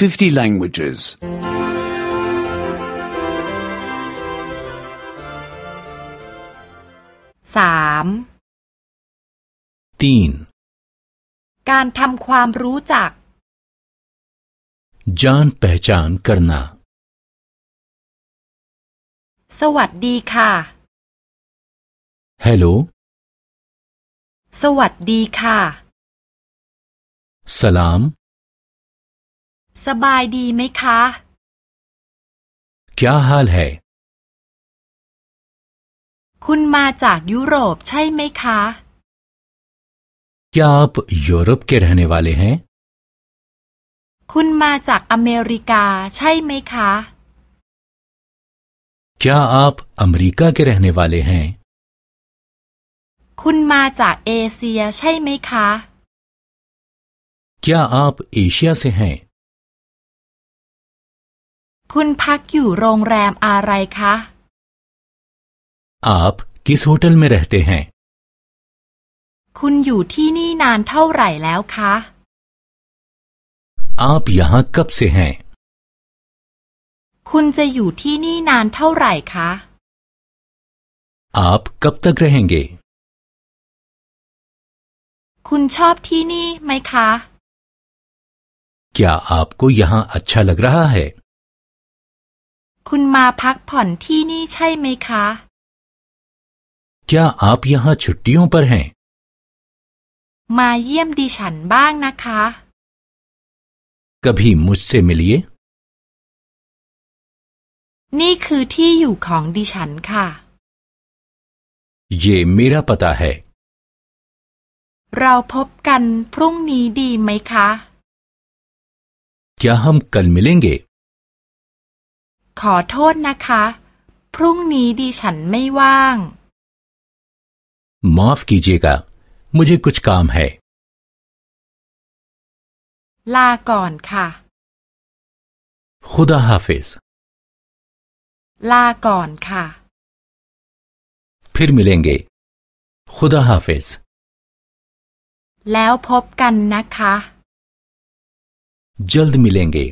50 languages. สาม तीन การทำความรู้จัก जान पहचान करना สวัสดีค่ะ हेलो สวัสดีค่ะ सलाम สบายดีไหมคะ क्या हाल है คุณมาจากยุโรปใช่ไหมคะ क्या आप यूरोप के रहने वाले हैं คุณมาจากอเมริกาใช่ไหมคะ क्या आप अमेरिका के रहने वाले हैं คุณมาจากเอเชียใช่ไหมคะ क्या आप एशिया से हैं คุณพักอยู่โรงแรมอะไรคะ आप किस होटल में रहते हैं คุณอยู่ที่นี่นานเท่าไหร่แล้วคะ आप यहाँ कब से हैं คุณจะอยู่ที่นี่นานเท่าไหร่คะ आप कब तक रहेंगे คุณชอบที่นี่ไหมคะ क्या आपको यहाँ अच्छा लग रहा है คุณมาพักผ่อนที่นี่ใช่ไหมคะ क्या आप यहाँ छुट्टियों पर हैं มาเยี่ยมดิฉันบ้างนะคะ कभी मुझसे मिलिए นี่คือที่อยู่ของดิฉันค่ะ ये मेरा पता है เราพบกันพรุ่งนี้ดีไหมคะ क्या हम कल मिलेंगे ขอโทษนะคะ พรุ่งนี้ดิฉันไม่ว่าง माफ कीजिएगा मुझे कुछ काम है ลาก่อนค่ะ खुदा हाफिज ลาก่อนค่ะ फिर मिलेंगे खुदा हाफिज แล้วพบกันนะคะ जल्द मिलेंगे